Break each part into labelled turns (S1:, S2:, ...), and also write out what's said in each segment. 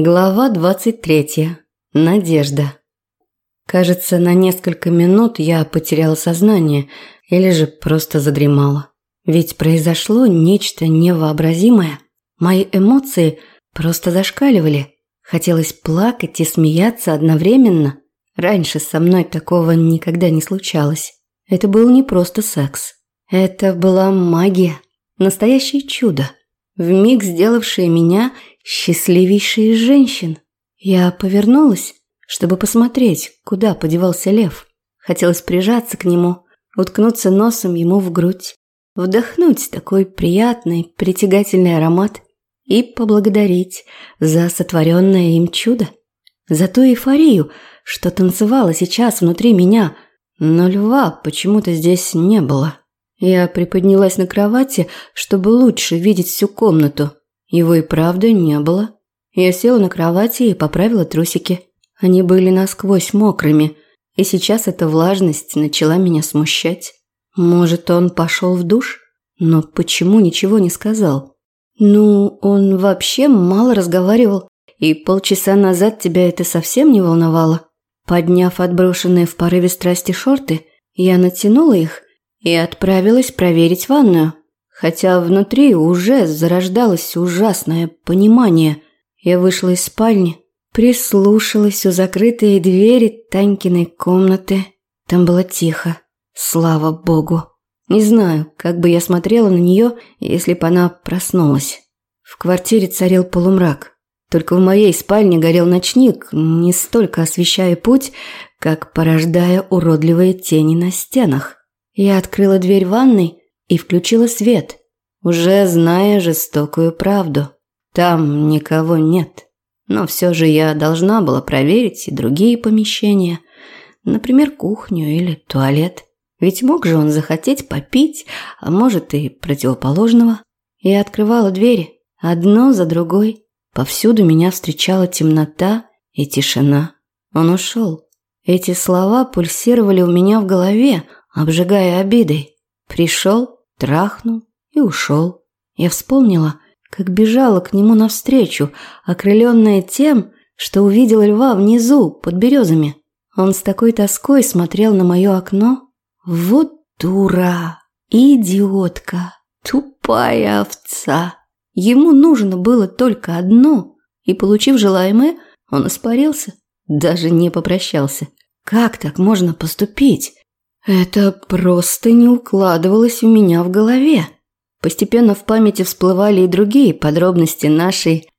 S1: Глава 23. Надежда. Кажется, на несколько минут я потеряла сознание или же просто задремала. Ведь произошло нечто невообразимое. Мои эмоции просто зашкаливали. Хотелось плакать и смеяться одновременно. Раньше со мной такого никогда не случалось. Это был не просто секс. Это была магия. Настоящее чудо. Вмиг сделавшее меня – счастливейший из женщин. Я повернулась, чтобы посмотреть, куда подевался лев. Хотелось прижаться к нему, уткнуться носом ему в грудь, вдохнуть такой приятный, притягательный аромат и поблагодарить за сотворенное им чудо, за ту эйфорию, что танцевала сейчас внутри меня, но льва почему-то здесь не было. Я приподнялась на кровати, чтобы лучше видеть всю комнату – его и правда не было. Я села на кровати и поправила трусики. Они были насквозь мокрыми, и сейчас эта влажность начала меня смущать. Может, он пошел в душ? Но почему ничего не сказал? Ну, он вообще мало разговаривал, и полчаса назад тебя это совсем не волновало. Подняв отброшенные в порыве страсти шорты, я натянула их и отправилась проверить ванную хотя внутри уже зарождалось ужасное понимание. Я вышла из спальни, прислушалась у закрытой двери Танькиной комнаты. Там было тихо, слава богу. Не знаю, как бы я смотрела на нее, если бы она проснулась. В квартире царил полумрак. Только в моей спальне горел ночник, не столько освещая путь, как порождая уродливые тени на стенах. Я открыла дверь ванной и включила свет, уже зная жестокую правду. Там никого нет. Но все же я должна была проверить и другие помещения, например, кухню или туалет. Ведь мог же он захотеть попить, а может и противоположного. Я открывала двери, одно за другой. Повсюду меня встречала темнота и тишина. Он ушел. Эти слова пульсировали у меня в голове, обжигая обидой. Пришел, трахнул и ушел. Я вспомнила, как бежала к нему навстречу, окрыленная тем, что увидела льва внизу, под березами. Он с такой тоской смотрел на мое окно. Вот дура, идиотка, тупая овца. Ему нужно было только одно, и, получив желаемое, он испарился, даже не попрощался. Как так можно поступить? Это просто не укладывалось у меня в голове. Постепенно в памяти всплывали и другие подробности нашей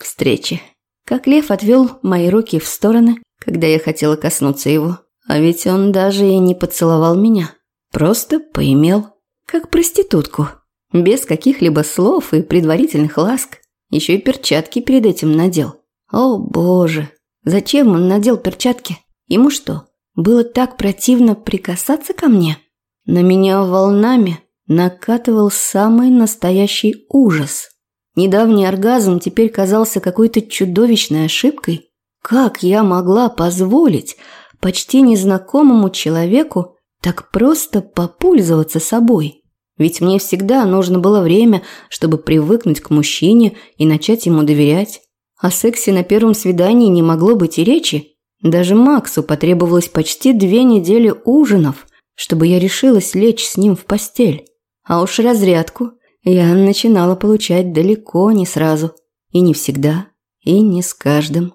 S1: встречи. Как лев отвел мои руки в стороны, когда я хотела коснуться его. А ведь он даже и не поцеловал меня. Просто поимел. Как проститутку. Без каких-либо слов и предварительных ласк. Еще и перчатки перед этим надел. О боже, зачем он надел перчатки? Ему что, было так противно прикасаться ко мне. На меня волнами накатывал самый настоящий ужас. Недавний оргазм теперь казался какой-то чудовищной ошибкой. Как я могла позволить почти незнакомому человеку так просто попользоваться собой? Ведь мне всегда нужно было время, чтобы привыкнуть к мужчине и начать ему доверять. О сексе на первом свидании не могло быть и речи. Даже Максу потребовалось почти две недели ужинов, чтобы я решилась лечь с ним в постель. А уж разрядку я начинала получать далеко не сразу. И не всегда, и не с каждым.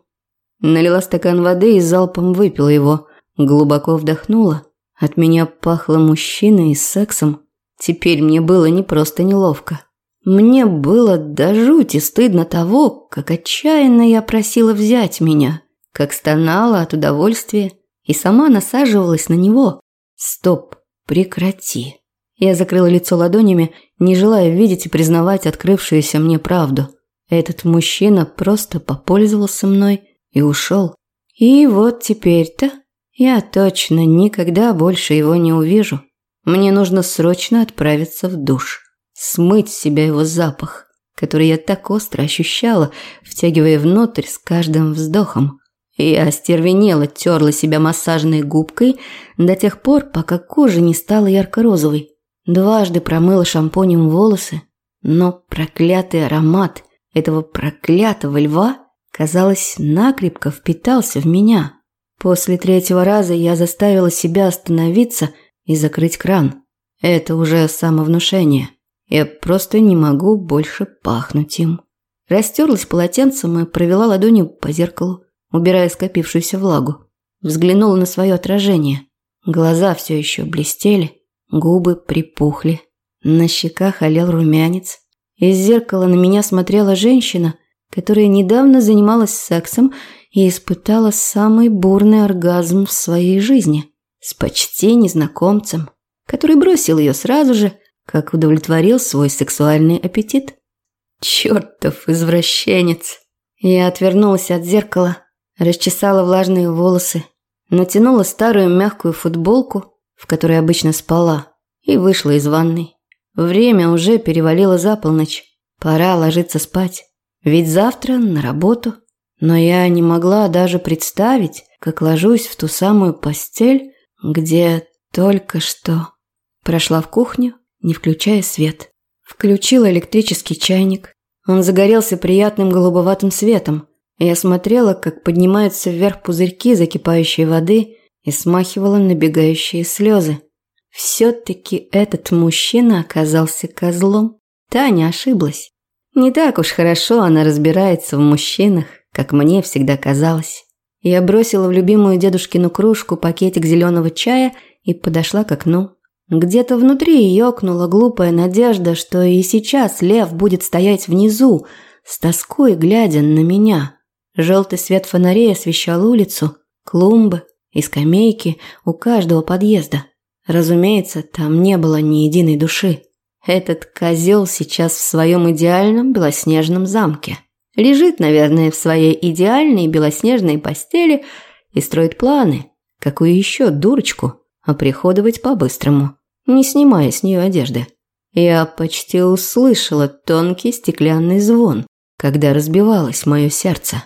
S1: Налила стакан воды и залпом выпила его. Глубоко вдохнула. От меня пахло мужчиной и сексом. Теперь мне было не просто неловко. Мне было до жути стыдно того, как отчаянно я просила взять меня – как стонала от удовольствия и сама насаживалась на него. Стоп, прекрати. Я закрыла лицо ладонями, не желая видеть и признавать открывшуюся мне правду. Этот мужчина просто попользовался мной и ушел. И вот теперь-то я точно никогда больше его не увижу. Мне нужно срочно отправиться в душ, смыть с себя его запах, который я так остро ощущала, втягивая внутрь с каждым вздохом. Я остервенела, терла себя массажной губкой до тех пор, пока кожа не стала ярко-розовой. Дважды промыла шампунем волосы, но проклятый аромат этого проклятого льва казалось, накрепко впитался в меня. После третьего раза я заставила себя остановиться и закрыть кран. Это уже самовнушение. Я просто не могу больше пахнуть им. Растерлась полотенцем и провела ладонью по зеркалу, убирая скопившуюся влагу. Взглянула на свое отражение. Глаза все еще блестели, губы припухли. На щеках олел румянец. Из зеркала на меня смотрела женщина, которая недавно занималась сексом и испытала самый бурный оргазм в своей жизни. С почти незнакомцем, который бросил ее сразу же, как удовлетворил свой сексуальный аппетит. Чертов извращенец. Я отвернулась от зеркала, расчесала влажные волосы, натянула старую мягкую футболку, в которой обычно спала, и вышла из ванной. Время уже перевалило за полночь. Пора ложиться спать. Ведь завтра на работу. Но я не могла даже представить, как ложусь в ту самую постель, где только что. Прошла в кухню, не включая свет. Включила электрический чайник. Он загорелся приятным голубоватым светом. Я смотрела, как поднимаются вверх пузырьки закипающей воды и смахивала набегающие слезы. Все-таки этот мужчина оказался козлом. Таня ошиблась. Не так уж хорошо она разбирается в мужчинах, как мне всегда казалось. Я бросила в любимую дедушкину кружку пакетик зеленого чая и подошла к окну. Где-то внутри ёкнула глупая надежда, что и сейчас лев будет стоять внизу, с тоской глядя на меня. Желтый свет фонарей освещал улицу, клумбы и скамейки у каждого подъезда. Разумеется, там не было ни единой души. Этот козел сейчас в своем идеальном белоснежном замке. Лежит, наверное, в своей идеальной белоснежной постели и строит планы, какую еще дурочку оприходовать по-быстрому не снимая с нее одежды. Я почти услышала тонкий стеклянный звон, когда разбивалось мое сердце.